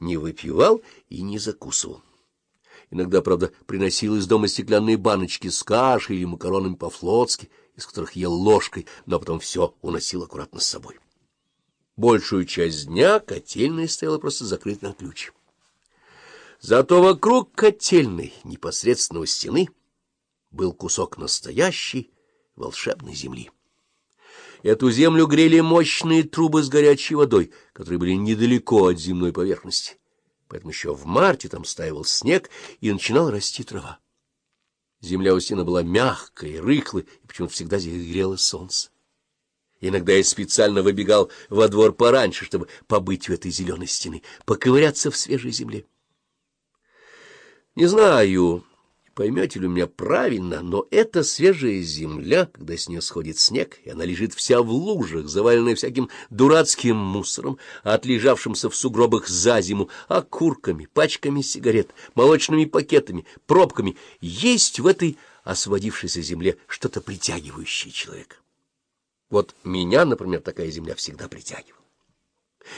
не выпивал и не закусывал. Иногда, правда, приносил из дома стеклянные баночки с кашей или макаронами по-флотски, из которых ел ложкой, но потом все уносил аккуратно с собой. Большую часть дня котельная стояла просто закрыта на ключ. Зато вокруг котельной, непосредственно у стены, был кусок настоящей волшебной земли. Эту землю грели мощные трубы с горячей водой, которые были недалеко от земной поверхности. Поэтому еще в марте там стаивал снег, и начинала расти трава. Земля у стены была мягкой, рыхлой, и почему-то всегда здесь грело солнце. Иногда я специально выбегал во двор пораньше, чтобы побыть у этой зеленой стены, поковыряться в свежей земле. Не знаю, поймете ли меня правильно, но эта свежая земля, когда с нее сходит снег, и она лежит вся в лужах, заваленная всяким дурацким мусором, отлежавшимся в сугробах за зиму, окурками, пачками сигарет, молочными пакетами, пробками, есть в этой освободившейся земле что-то притягивающее человека. Вот меня, например, такая земля всегда притягивала.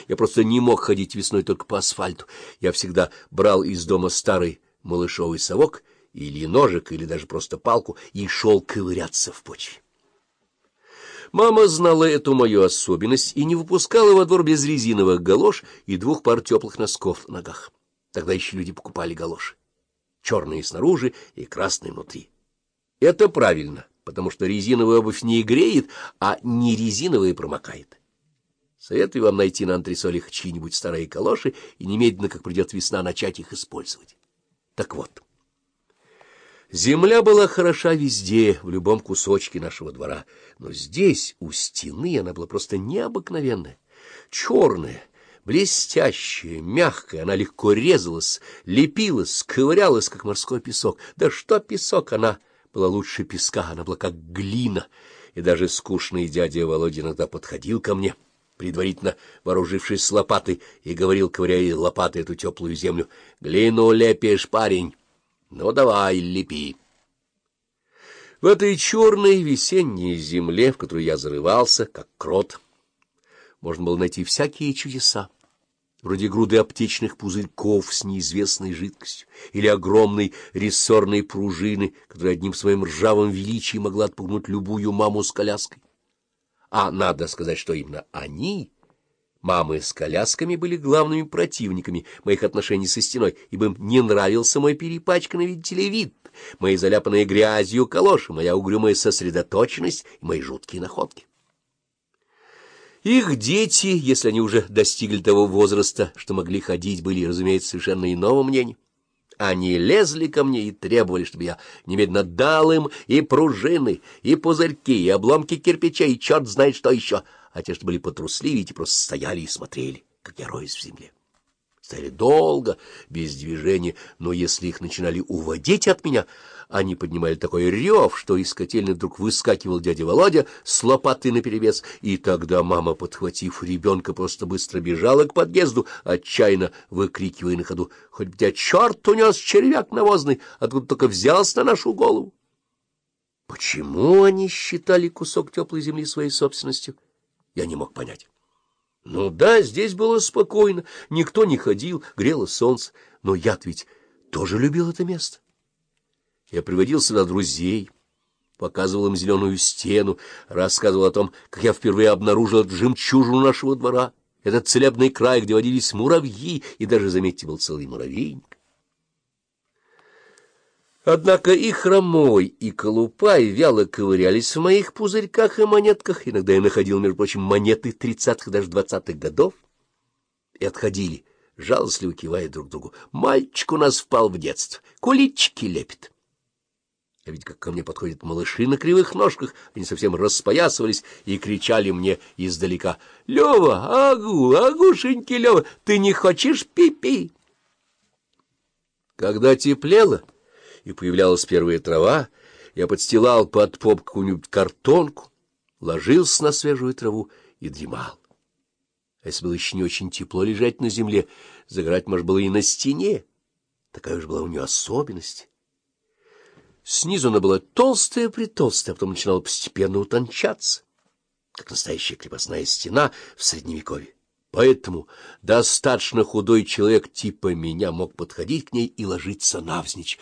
Я просто не мог ходить весной только по асфальту. Я всегда брал из дома старый малышовый совок или ножик, или даже просто палку, и шел ковыряться в почве. Мама знала эту мою особенность и не выпускала во двор без резиновых галош и двух пар теплых носков на ногах. Тогда еще люди покупали галоши. Черные снаружи и красные внутри. Это правильно, потому что резиновая обувь не греет, а не резиновая промокает. Советую вам найти на антресолях чьи-нибудь старые калоши и немедленно, как придет весна, начать их использовать. Так вот, земля была хороша везде, в любом кусочке нашего двора, но здесь, у стены, она была просто необыкновенная, черная, блестящая, мягкая, она легко резалась, лепилась, ковырялась, как морской песок. Да что песок, она была лучше песка, она была как глина, и даже скучный дядя Володя иногда подходил ко мне — предварительно вооружившись лопатой, и говорил, ковыряя лопатой эту теплую землю, — Глину лепишь, парень, ну давай, лепи. В этой черной весенней земле, в которую я зарывался, как крот, можно было найти всякие чудеса, вроде груды аптечных пузырьков с неизвестной жидкостью или огромной рессорной пружины, которая одним своим ржавым величием могла отпугнуть любую маму с коляской. А надо сказать, что именно они, мамы с колясками, были главными противниками моих отношений со стеной, ибо им не нравился мой перепачканный, видите ли, вид, мои заляпанные грязью калоши, моя угрюмая сосредоточенность и мои жуткие находки. Их дети, если они уже достигли того возраста, что могли ходить, были, разумеется, совершенно иного мнения. Они лезли ко мне и требовали, чтобы я немедленно дал им и пружины, и пузырьки, и обломки кирпичей, и черт знает что еще. А те, что были потрусливее, просто стояли и смотрели, как я роюсь в земле. Стояли долго, без движения, но если их начинали уводить от меня, они поднимали такой рев, что из котельной вдруг выскакивал дядя Володя с лопатой наперевес, и тогда мама, подхватив ребенка, просто быстро бежала к подъезду, отчаянно выкрикивая на ходу, «Хоть тебя черт унес, червяк навозный, откуда только взялся на нашу голову!» Почему они считали кусок теплой земли своей собственностью, я не мог понять. Ну да, здесь было спокойно, никто не ходил, грело солнце, но я ведь тоже любил это место. Я приводил сюда друзей, показывал им зеленую стену, рассказывал о том, как я впервые обнаружил жемчужину нашего двора, этот целебный край, где водились муравьи, и даже, заметьте, был целый муравейник. Однако и хромой, и колупай вяло ковырялись в моих пузырьках и монетках. Иногда я находил, между прочим, монеты тридцатых, даже двадцатых годов. И отходили, жалостливо кивая друг другу. Мальчик у нас впал в детство, куличики лепит. А ведь как ко мне подходят малыши на кривых ножках, они совсем распоясывались и кричали мне издалека. — Лева, агу, агушеньки, Лева, ты не хочешь пи-пи? Когда теплело и появлялась первая трава, я подстилал под поп какую-нибудь картонку, ложился на свежую траву и дремал. А если было еще не очень тепло лежать на земле, загорать можно было и на стене. Такая уж была у нее особенность. Снизу она была толстая-притолстая, а потом начинала постепенно утончаться, как настоящая крепостная стена в Средневековье. Поэтому достаточно худой человек типа меня мог подходить к ней и ложиться навзничь.